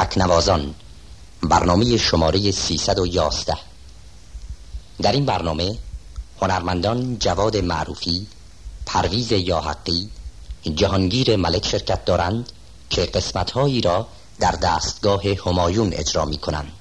تکنوازان. برنامه شماره 311 در این برنامه هنرمندان جواد معروفی پرویز یاحقی جهانگیر ملک شرکت دارند که قسمتهایی را در دستگاه همایون اجرا می کنند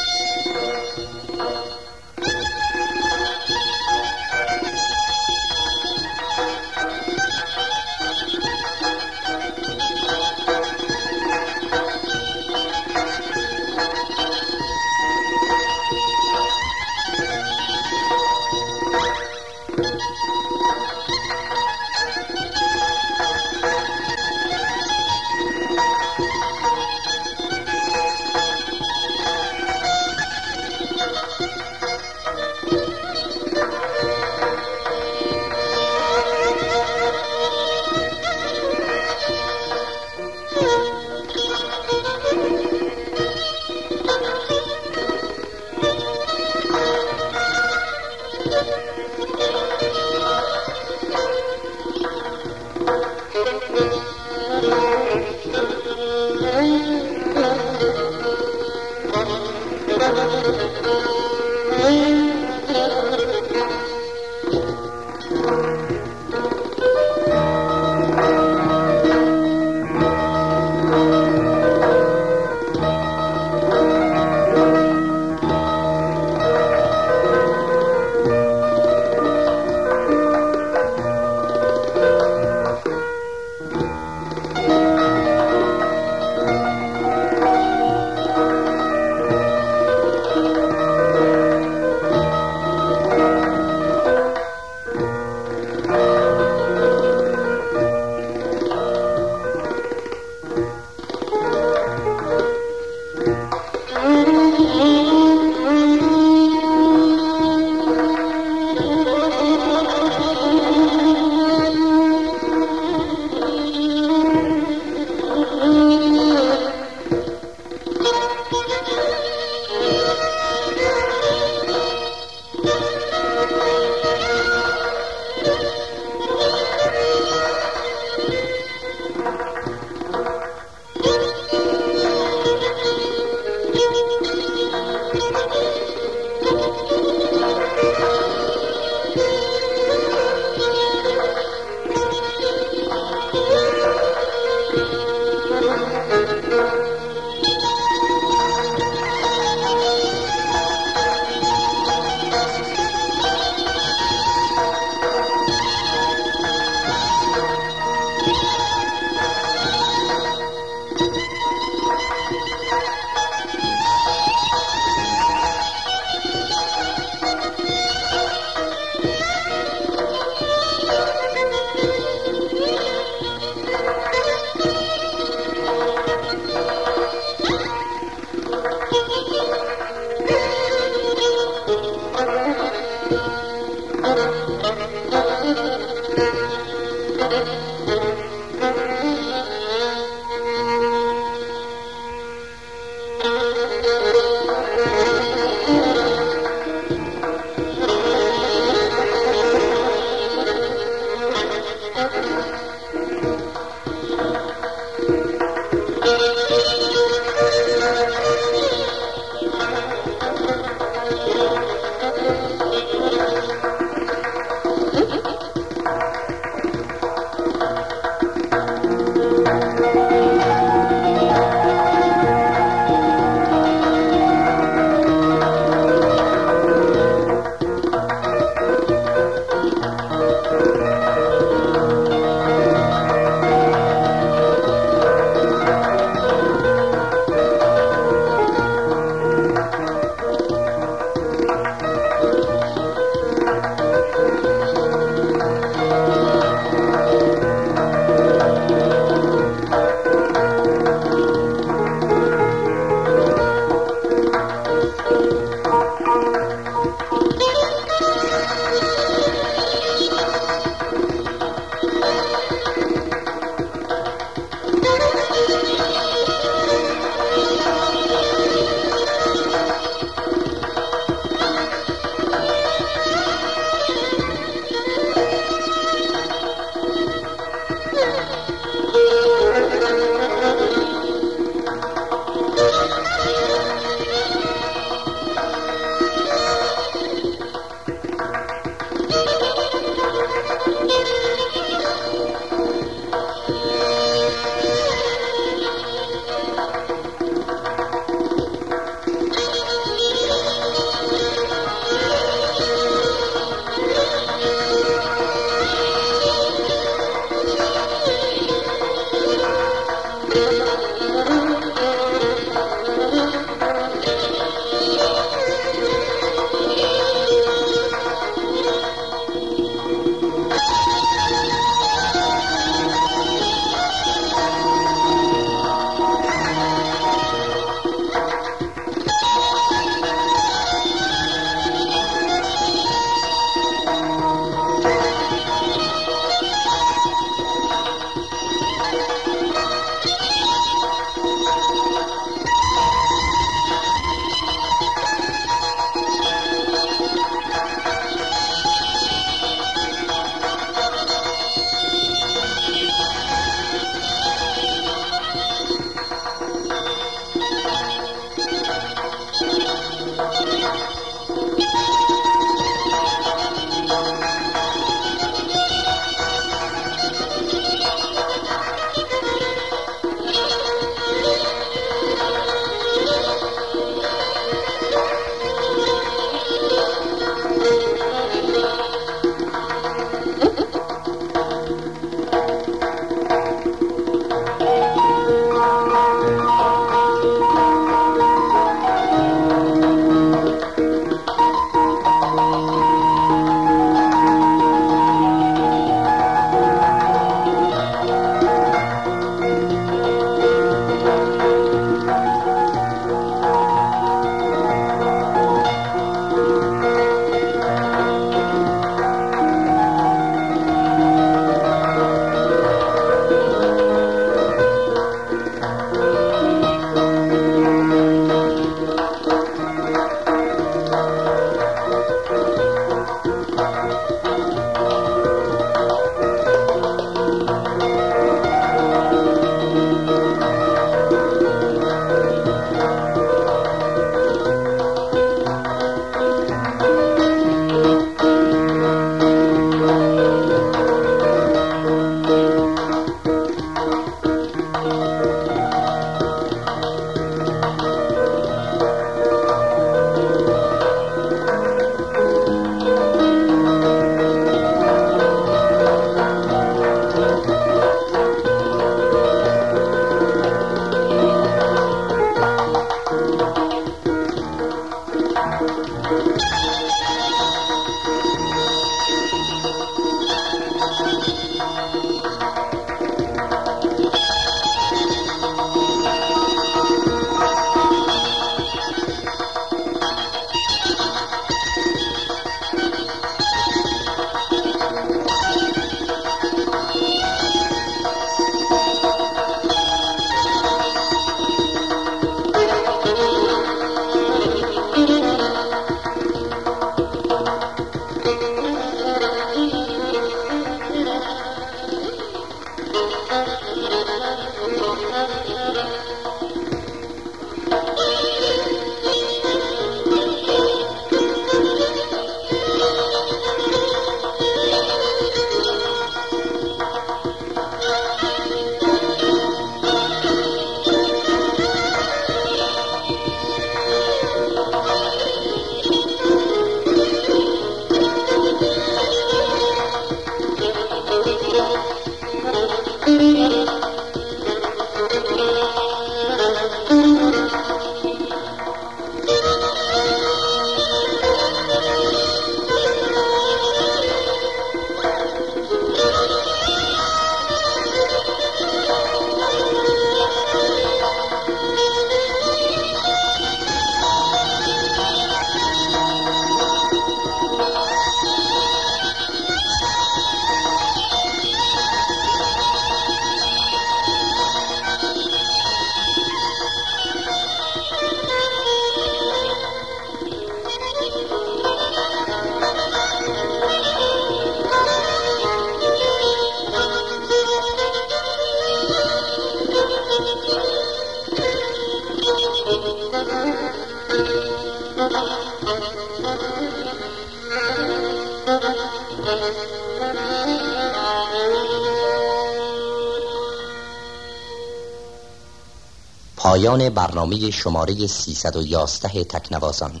پایان برنامه شماره 311 تکنوازان.